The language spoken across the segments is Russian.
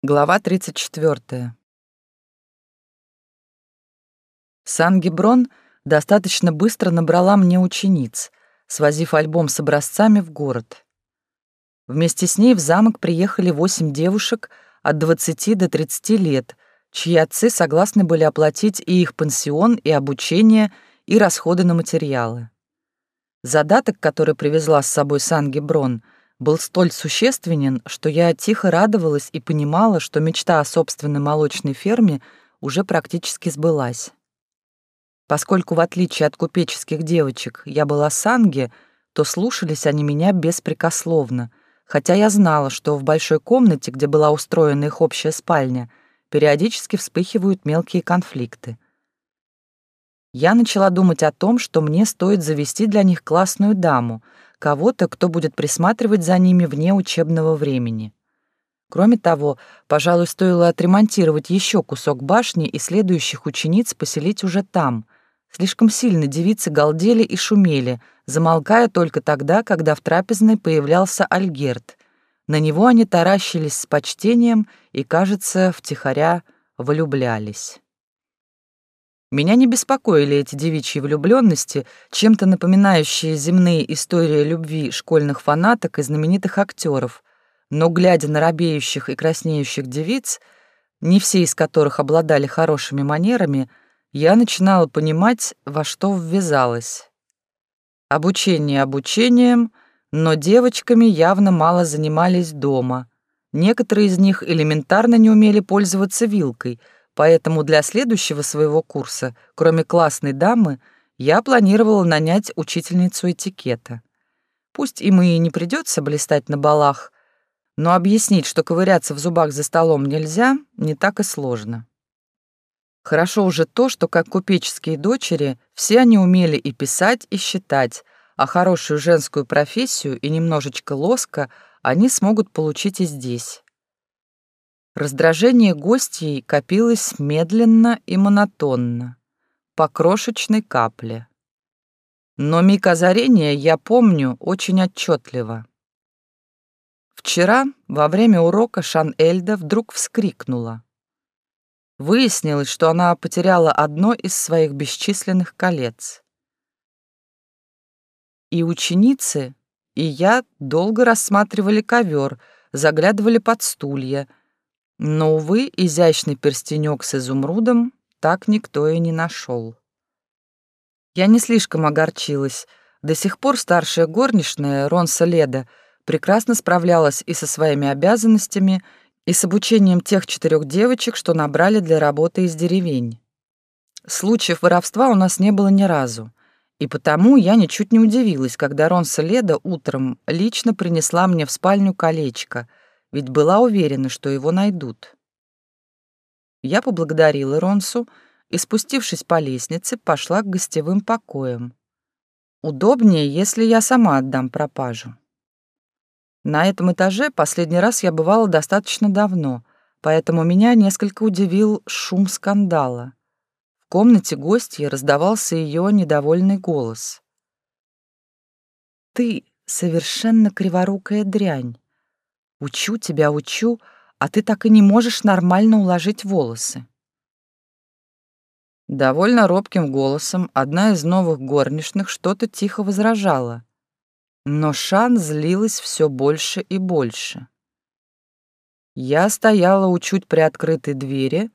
Глава 34. Сан-Гиброн достаточно быстро набрала мне учениц, свозив альбом с образцами в город. Вместе с ней в замок приехали восемь девушек от 20 до 30 лет, чьи отцы согласны были оплатить и их пансион, и обучение, и расходы на материалы. Задаток, который привезла с собой Сан-Гиброн — был столь существенен, что я тихо радовалась и понимала, что мечта о собственной молочной ферме уже практически сбылась. Поскольку, в отличие от купеческих девочек, я была санге, то слушались они меня беспрекословно, хотя я знала, что в большой комнате, где была устроена их общая спальня, периодически вспыхивают мелкие конфликты. Я начала думать о том, что мне стоит завести для них классную даму — кого-то, кто будет присматривать за ними вне учебного времени. Кроме того, пожалуй, стоило отремонтировать еще кусок башни и следующих учениц поселить уже там. Слишком сильно девицы галдели и шумели, замолкая только тогда, когда в трапезной появлялся Альгерт. На него они таращились с почтением и, кажется, втихаря влюблялись. Меня не беспокоили эти девичьи влюбленности, чем-то напоминающие земные истории любви школьных фанаток и знаменитых актеров, но, глядя на робеющих и краснеющих девиц, не все из которых обладали хорошими манерами, я начинала понимать, во что ввязалась. Обучение обучением, но девочками явно мало занимались дома. Некоторые из них элементарно не умели пользоваться вилкой — Поэтому для следующего своего курса, кроме классной дамы, я планировала нанять учительницу этикета. Пусть им и не придется блистать на балах, но объяснить, что ковыряться в зубах за столом нельзя, не так и сложно. Хорошо уже то, что как купеческие дочери все они умели и писать, и считать, а хорошую женскую профессию и немножечко лоска они смогут получить и здесь. Раздражение гостей копилось медленно и монотонно, по крошечной капле. Но миг озарения я помню очень отчетливо. Вчера, во время урока, Шан-Эльда вдруг вскрикнула. Выяснилось, что она потеряла одно из своих бесчисленных колец. И ученицы, и я долго рассматривали ковер, заглядывали под стулья — но, увы, изящный перстенек с изумрудом так никто и не нашел. Я не слишком огорчилась. До сих пор старшая горничная, Ронса Леда, прекрасно справлялась и со своими обязанностями, и с обучением тех четырех девочек, что набрали для работы из деревень. Случаев воровства у нас не было ни разу, и потому я ничуть не удивилась, когда Ронса Леда утром лично принесла мне в спальню колечко — ведь была уверена, что его найдут. Я поблагодарила Ронсу и, спустившись по лестнице, пошла к гостевым покоям. Удобнее, если я сама отдам пропажу. На этом этаже последний раз я бывала достаточно давно, поэтому меня несколько удивил шум скандала. В комнате гостья раздавался ее недовольный голос. «Ты совершенно криворукая дрянь. Учу тебя, учу, а ты так и не можешь нормально уложить волосы. Довольно робким голосом одна из новых горничных что-то тихо возражала. Но Шан злилась все больше и больше. Я стояла у чуть приоткрытой двери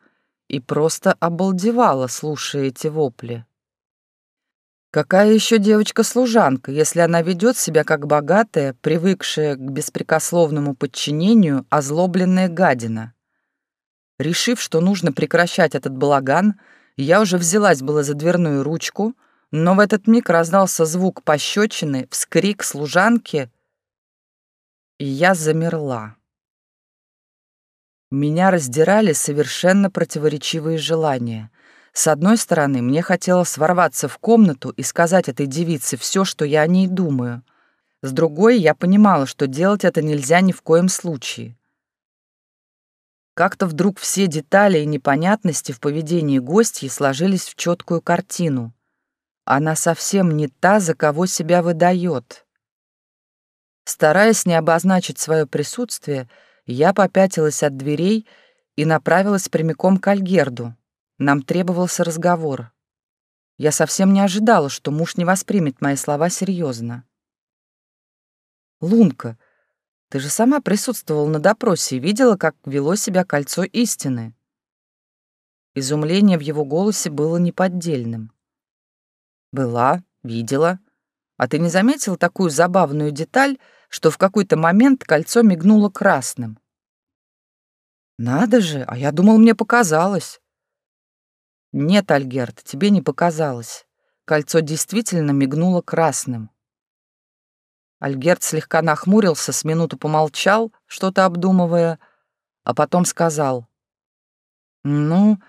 и просто обалдевала, слушая эти вопли. Какая еще девочка-служанка, если она ведет себя как богатая, привыкшая к беспрекословному подчинению, озлобленная гадина? Решив, что нужно прекращать этот балаган, я уже взялась было за дверную ручку, но в этот миг раздался звук пощечины, вскрик служанки, и я замерла. Меня раздирали совершенно противоречивые желания — с одной стороны, мне хотелось ворваться в комнату и сказать этой девице все, что я о ней думаю. С другой, я понимала, что делать это нельзя ни в коем случае. Как-то вдруг все детали и непонятности в поведении гостьи сложились в четкую картину. Она совсем не та, за кого себя выдает. Стараясь не обозначить свое присутствие, Я попятилась от дверей и направилась прямиком к Альгерду. Нам требовался разговор. Я совсем не ожидала, что муж не воспримет мои слова серьезно. «Лунка, ты же сама присутствовала на допросе и видела, как вело себя кольцо истины». Изумление в его голосе было неподдельным. «Была, видела. А ты не заметил такую забавную деталь, что в какой-то момент кольцо мигнуло красным?» «Надо же, а я думал, мне показалось». «Нет, Альгерт, тебе не показалось. Кольцо действительно мигнуло красным». Альгерт слегка нахмурился, с минуту помолчал, что-то обдумывая, а потом сказал. «Ну,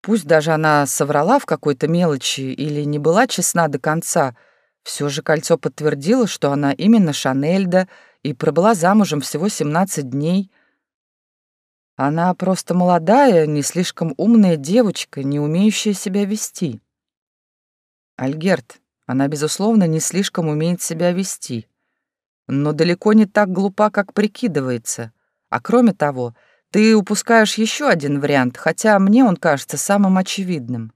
пусть даже она соврала в какой-то мелочи или не была честна до конца, все же кольцо подтвердило, что она именно Шанельда и пробыла замужем всего 17 дней, она просто молодая, не слишком умная девочка, не умеющая себя вести. Альгерт, она, безусловно, не слишком умеет себя вести, но далеко не так глупа, как прикидывается. А кроме того, ты упускаешь еще один вариант, хотя мне он кажется самым очевидным.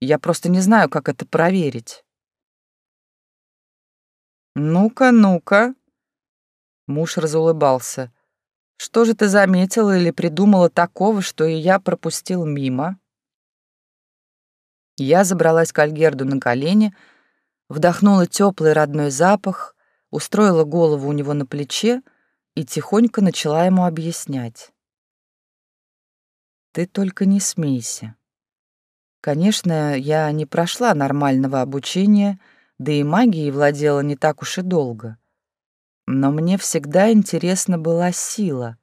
Я просто не знаю, как это проверить. «Ну-ка, ну-ка». Муж разулыбался. Что же ты заметила или придумала такого, что и я пропустил мимо? Я забралась к Альгерду на колени, вдохнула теплый родной запах, устроила голову у него на плече и тихонько начала ему объяснять. Ты только не смейся. Конечно, я не прошла нормального обучения, да и магией владела не так уж и долго. Но мне всегда интересна была сила,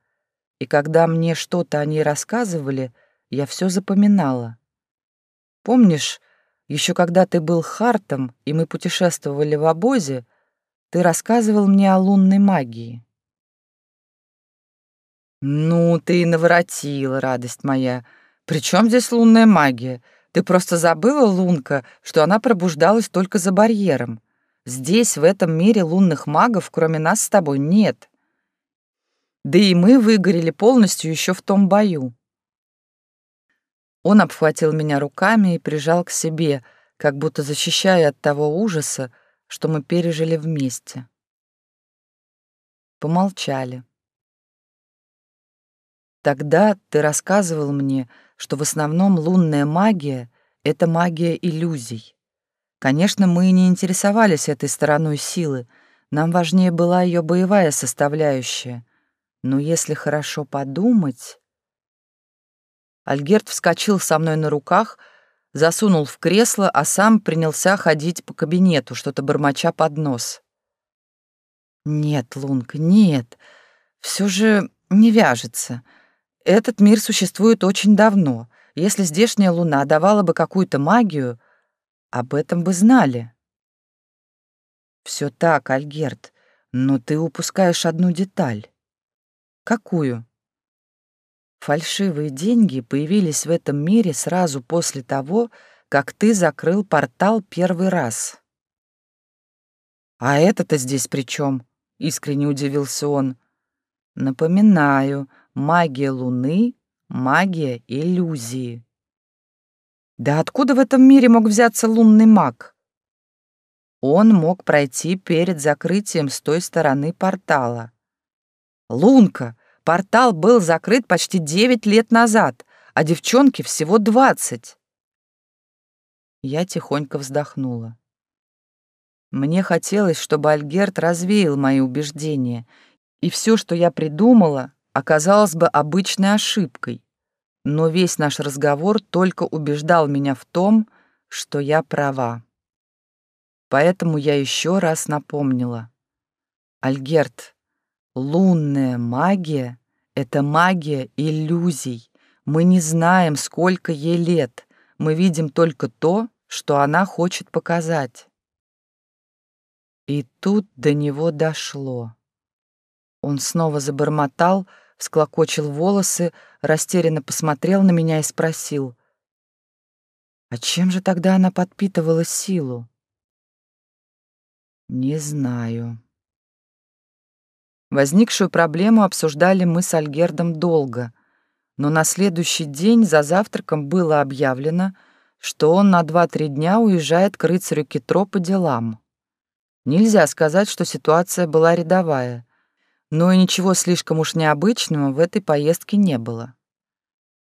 и когда мне что-то о ней рассказывали, я все запоминала. Помнишь, еще когда ты был Хартом, и мы путешествовали в обозе, ты рассказывал мне о лунной магии. «Ну, ты и наворотила, радость моя. При чем здесь лунная магия? Ты просто забыла, Лунка, что она пробуждалась только за барьером. Здесь, в этом мире лунных магов, кроме нас с тобой, нет. Да и мы выгорели полностью еще в том бою. Он обхватил меня руками и прижал к себе, как будто защищая от того ужаса, что мы пережили вместе. Помолчали. Тогда ты рассказывал мне, что в основном лунная магия — это магия иллюзий. Конечно, мы не интересовались этой стороной силы, нам важнее была ее боевая составляющая. Но если хорошо подумать... Альгерт вскочил со мной на руках, засунул в кресло, а сам принялся ходить по кабинету, что-то бормоча под нос. «Нет, Лунка, нет, все же не вяжется. Этот мир существует очень давно. Если здешняя луна давала бы какую-то магию, об этом бы знали. Все так, Альгерт, но ты упускаешь одну деталь. Какую? Фальшивые деньги появились в этом мире сразу после того, как ты закрыл портал первый раз. А это-то здесь при чем? Искренне удивился он. Напоминаю, магия Луны — магия иллюзии. Да откуда в этом мире мог взяться лунный маг? Он мог пройти перед закрытием с той стороны портала. Лунка, портал был закрыт почти девять лет назад, а девчонке всего двадцать. Я тихонько вздохнула. Мне хотелось, чтобы Альгерт развеял мои убеждения, и все, что я придумала, оказалось бы обычной ошибкой но весь наш разговор только убеждал меня в том, что я права. Поэтому я еще раз напомнила. Альгерт, лунная магия — это магия иллюзий. Мы не знаем, сколько ей лет. Мы видим только то, что она хочет показать. И тут до него дошло. Он снова забормотал, всклокочил волосы, растерянно посмотрел на меня и спросил. «А чем же тогда она подпитывала силу?» «Не знаю». Возникшую проблему обсуждали мы с Альгердом долго, но на следующий день за завтраком было объявлено, что он на 2-3 дня уезжает к рыцарю Китро по делам. Нельзя сказать, что ситуация была рядовая, но и ничего слишком уж необычного в этой поездке не было.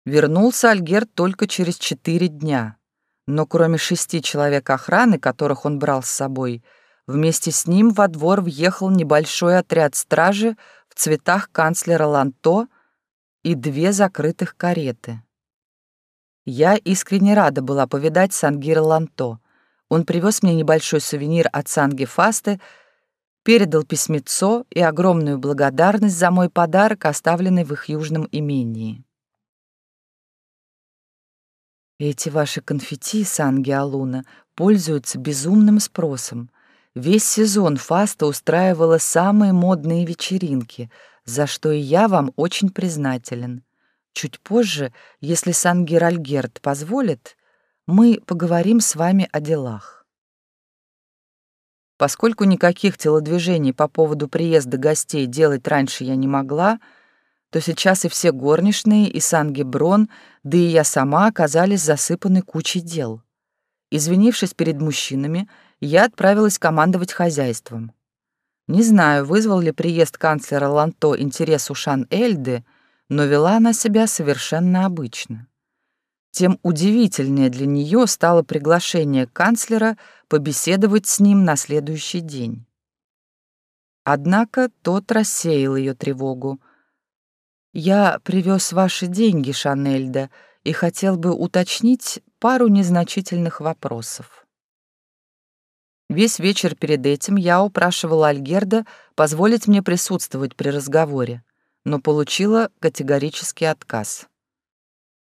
Вернулся Альгерд только через четыре дня, но кроме шести человек охраны, которых он брал с собой, вместе с ним во двор въехал небольшой отряд стражи в цветах канцлера Ланто и две закрытых кареты. Я искренне рада была повидать Сангира Ланто. Он привез мне небольшой сувенир от Санги Фасты, передал письмецо и огромную благодарность за мой подарок, оставленный в их южном имении. Эти ваши конфетти, Сан-Геолуна, пользуются безумным спросом. Весь сезон Фаста устраивала самые модные вечеринки, за что и я вам очень признателен. Чуть позже, если Сан-Геральгерт позволит, мы поговорим с вами о делах. Поскольку никаких телодвижений по поводу приезда гостей делать раньше я не могла, — то сейчас и все горничные, и Сан-Геброн, да и я сама оказались засыпаны кучей дел. Извинившись перед мужчинами, я отправилась командовать хозяйством. Не знаю, вызвал ли приезд канцлера Ланто интерес у Шан-Эльды, но вела она себя совершенно обычно. Тем удивительнее для нее стало приглашение канцлера побеседовать с ним на следующий день. Однако тот рассеял ее тревогу, «Я привез ваши деньги, Шанельда, и хотел бы уточнить пару незначительных вопросов». Весь вечер перед этим я упрашивала Альгерда позволить мне присутствовать при разговоре, но получила категорический отказ.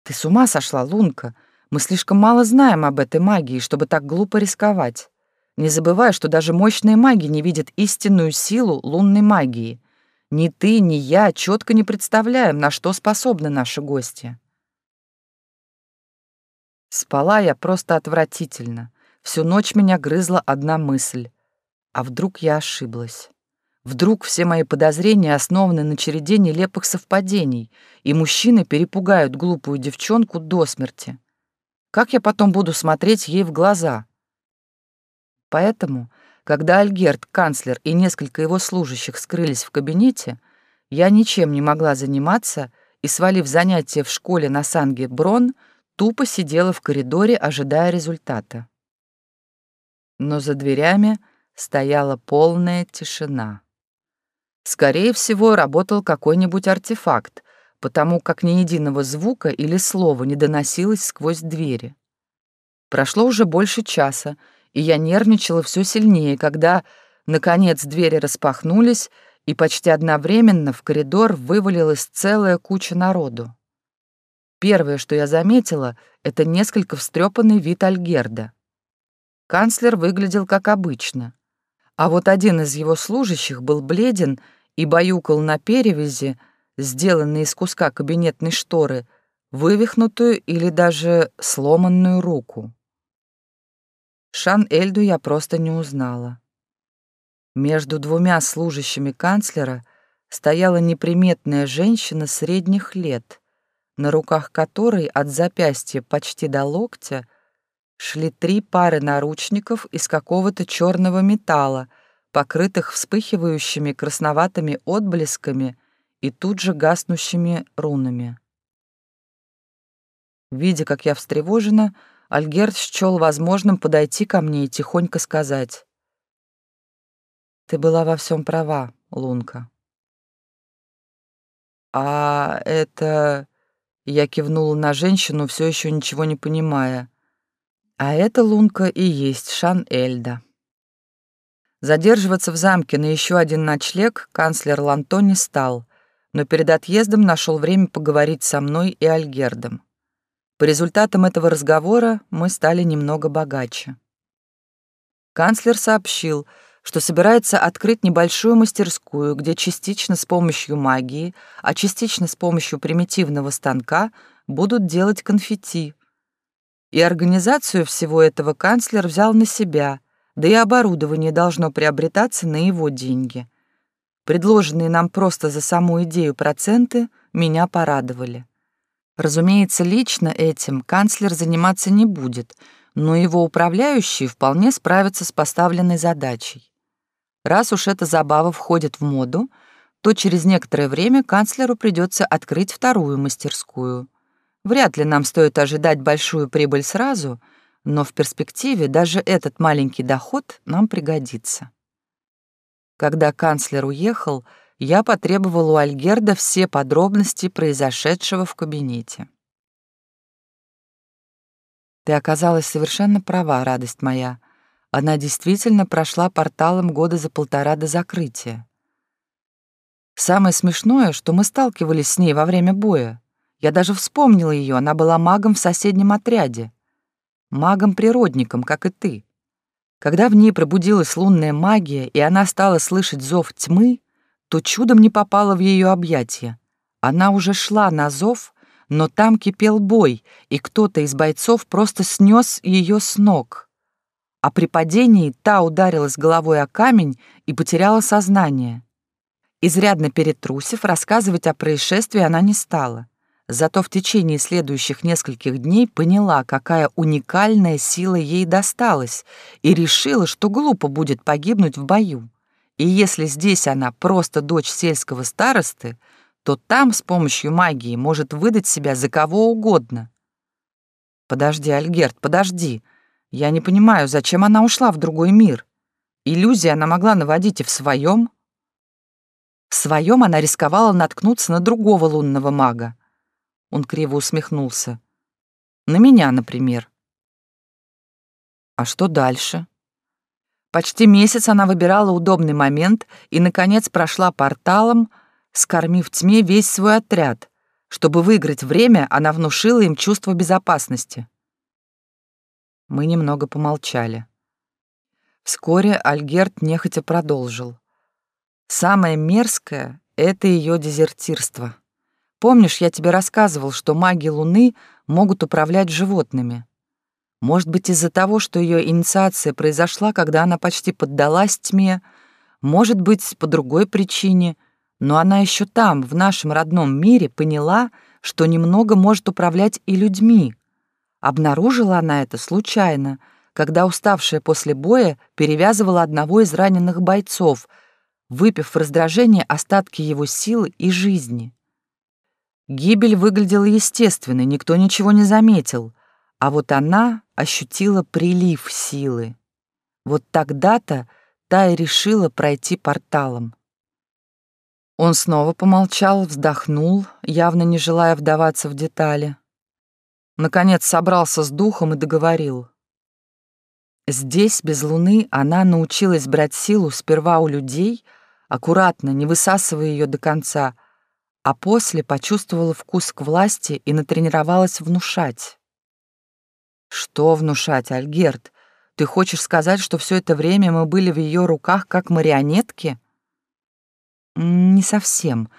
«Ты с ума сошла, Лунка? Мы слишком мало знаем об этой магии, чтобы так глупо рисковать. Не забывай, что даже мощные маги не видят истинную силу лунной магии. Ни ты, ни я четко не представляем, на что способны наши гости. Спала я просто отвратительно. Всю ночь меня грызла одна мысль. А вдруг я ошиблась? Вдруг все мои подозрения основаны на череде нелепых совпадений, и мужчины перепугают глупую девчонку до смерти. Как я потом буду смотреть ей в глаза? Поэтому когда Альгерт, канцлер и несколько его служащих скрылись в кабинете, я ничем не могла заниматься и, свалив занятия в школе на Санге Брон, тупо сидела в коридоре, ожидая результата. Но за дверями стояла полная тишина. Скорее всего, работал какой-нибудь артефакт, потому как ни единого звука или слова не доносилось сквозь двери. Прошло уже больше часа, и я нервничала все сильнее, когда, наконец, двери распахнулись, и почти одновременно в коридор вывалилась целая куча народу. Первое, что я заметила, это несколько встрепанный вид Альгерда. Канцлер выглядел как обычно, а вот один из его служащих был бледен и баюкал на перевязи, сделанной из куска кабинетной шторы, вывихнутую или даже сломанную руку. Шан-Эльду я просто не узнала. Между двумя служащими канцлера стояла неприметная женщина средних лет, на руках которой от запястья почти до локтя шли три пары наручников из какого-то черного металла, покрытых вспыхивающими красноватыми отблесками и тут же гаснущими рунами. Видя, как я встревожена, Альгерт счел возможным подойти ко мне и тихонько сказать. «Ты была во всем права, Лунка». «А это...» Я кивнула на женщину, все еще ничего не понимая. «А это, Лунка, и есть Шан-Эльда». Задерживаться в замке на еще один ночлег канцлер Ланто не стал, но перед отъездом нашел время поговорить со мной и Альгердом. По результатам этого разговора мы стали немного богаче. Канцлер сообщил, что собирается открыть небольшую мастерскую, где частично с помощью магии, а частично с помощью примитивного станка будут делать конфетти. И организацию всего этого канцлер взял на себя, да и оборудование должно приобретаться на его деньги. предложенные нам просто за саму идею проценты, меня порадовали. Разумеется, лично этим канцлер заниматься не будет, но его управляющие вполне справятся с поставленной задачей. Раз уж эта забава входит в моду, то через некоторое время канцлеру придется открыть вторую мастерскую. Вряд ли нам стоит ожидать большую прибыль сразу, но в перспективе даже этот маленький доход нам пригодится. Когда канцлер уехал, я потребовал у Альгерда все подробности произошедшего в кабинете. Ты оказалась совершенно права, радость моя. Она действительно прошла порталом года за полтора до закрытия. Самое смешное, что мы сталкивались с ней во время боя. Я даже вспомнила ее, она была магом в соседнем отряде. Магом-природником, как и ты. Когда в ней пробудилась лунная магия, и она стала слышать зов тьмы, то чудом не попала в ее объятия. Она уже шла на зов, но там кипел бой, и кто-то из бойцов просто снес ее с ног. А при падении та ударилась головой о камень и потеряла сознание. Изрядно перетрусив, рассказывать о происшествии она не стала. Зато в течение следующих нескольких дней поняла, какая уникальная сила ей досталась, и решила, что глупо будет погибнуть в бою. И если здесь она просто дочь сельского старосты, то там с помощью магии может выдать себя за кого угодно. Подожди, Альгерт, подожди. Я не понимаю, зачем она ушла в другой мир? Иллюзии она могла наводить и в своем. В своем она рисковала наткнуться на другого лунного мага. Он криво усмехнулся. На меня, например. А что дальше? Почти месяц она выбирала удобный момент и, наконец, прошла порталом, скормив тьме весь свой отряд. Чтобы выиграть время, она внушила им чувство безопасности. Мы немного помолчали. Вскоре Альгерт нехотя продолжил. Самое мерзкое — это ее дезертирство. Помнишь, я тебе рассказывал, что маги Луны могут управлять животными? Может быть, из-за того, что ее инициация произошла, когда она почти поддалась тьме, может быть, по другой причине, но она еще там, в нашем родном мире, поняла, что немного может управлять и людьми. Обнаружила она это случайно, когда уставшая после боя перевязывала одного из раненых бойцов, выпив в раздражение остатки его силы и жизни. Гибель выглядела естественной, никто ничего не заметил — а вот она ощутила прилив силы. Вот тогда-то та и решила пройти порталом. Он снова помолчал, вздохнул, явно не желая вдаваться в детали. Наконец собрался с духом и договорил. Здесь, без луны, она научилась брать силу сперва у людей, аккуратно, не высасывая ее до конца, а после почувствовала вкус к власти и натренировалась внушать. Что внушать, Альгерт? Ты хочешь сказать, что все это время мы были в ее руках как марионетки? Не совсем.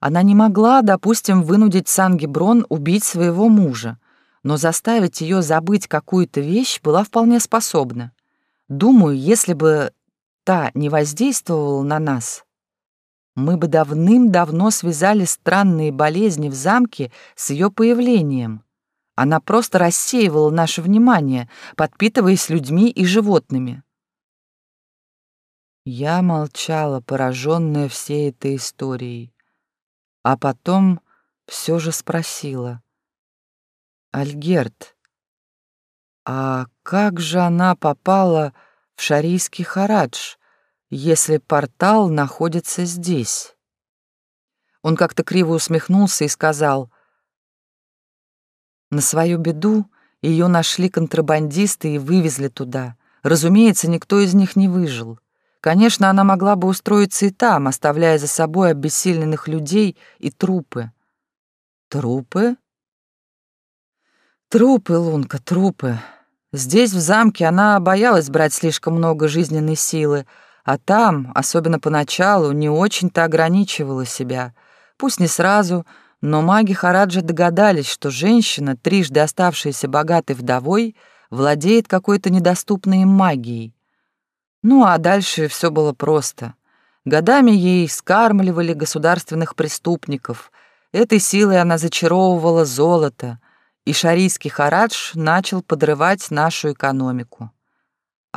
Она не могла, допустим, вынудить Сангиброн убить своего мужа, но заставить ее забыть какую-то вещь была вполне способна. Думаю, если бы та не воздействовала на нас, мы бы давным-давно связали странные болезни в замке с ее появлением. Она просто рассеивала наше внимание, подпитываясь людьми и животными. Я молчала, пораженная всей этой историей, а потом все же спросила. «Альгерт, а как же она попала в Шарийский Харадж, если портал находится здесь?» Он как-то криво усмехнулся и сказал — на свою беду ее нашли контрабандисты и вывезли туда. Разумеется, никто из них не выжил. Конечно, она могла бы устроиться и там, оставляя за собой обессиленных людей и трупы. Трупы? Трупы, Лунка, трупы. Здесь, в замке, она боялась брать слишком много жизненной силы, а там, особенно поначалу, не очень-то ограничивала себя. Пусть не сразу, но маги Хараджа догадались, что женщина, трижды оставшаяся богатой вдовой, владеет какой-то недоступной им магией. Ну а дальше все было просто. Годами ей скармливали государственных преступников. Этой силой она зачаровывала золото, и шарийский харадж начал подрывать нашу экономику.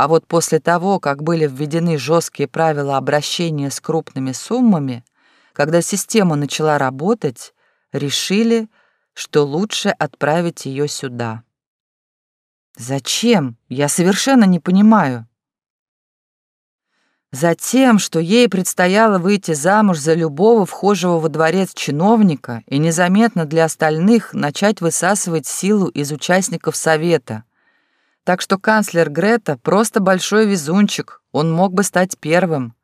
А вот после того, как были введены жесткие правила обращения с крупными суммами, когда система начала работать, решили, что лучше отправить ее сюда. Зачем? Я совершенно не понимаю. Затем, что ей предстояло выйти замуж за любого вхожего во дворец чиновника и незаметно для остальных начать высасывать силу из участников совета. Так что канцлер Грета просто большой везунчик, он мог бы стать первым.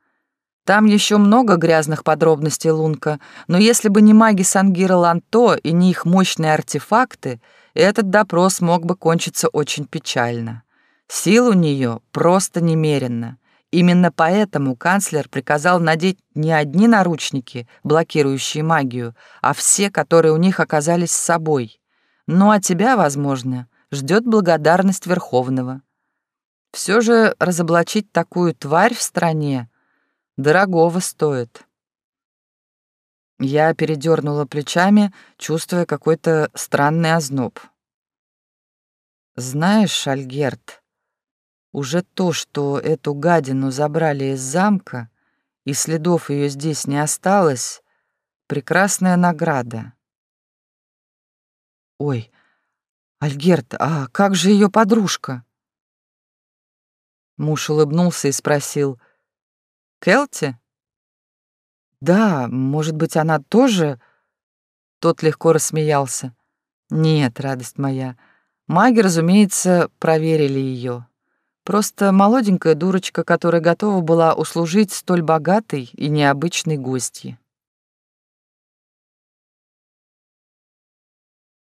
Там еще много грязных подробностей, Лунка, но если бы не маги Сангира Ланто и не их мощные артефакты, этот допрос мог бы кончиться очень печально. Сил у нее просто немерено. Именно поэтому канцлер приказал надеть не одни наручники, блокирующие магию, а все, которые у них оказались с собой. Ну а тебя, возможно, ждет благодарность Верховного. Все же разоблачить такую тварь в стране дорогого стоит. Я передернула плечами, чувствуя какой-то странный озноб. «Знаешь, Альгерт, уже то, что эту гадину забрали из замка, и следов ее здесь не осталось, прекрасная награда. Ой, Альгерт, а как же ее подружка? Муж улыбнулся и спросил, «Келти?» «Да, может быть, она тоже...» Тот легко рассмеялся. «Нет, радость моя, маги, разумеется, проверили ее. Просто молоденькая дурочка, которая готова была услужить столь богатой и необычной гостье.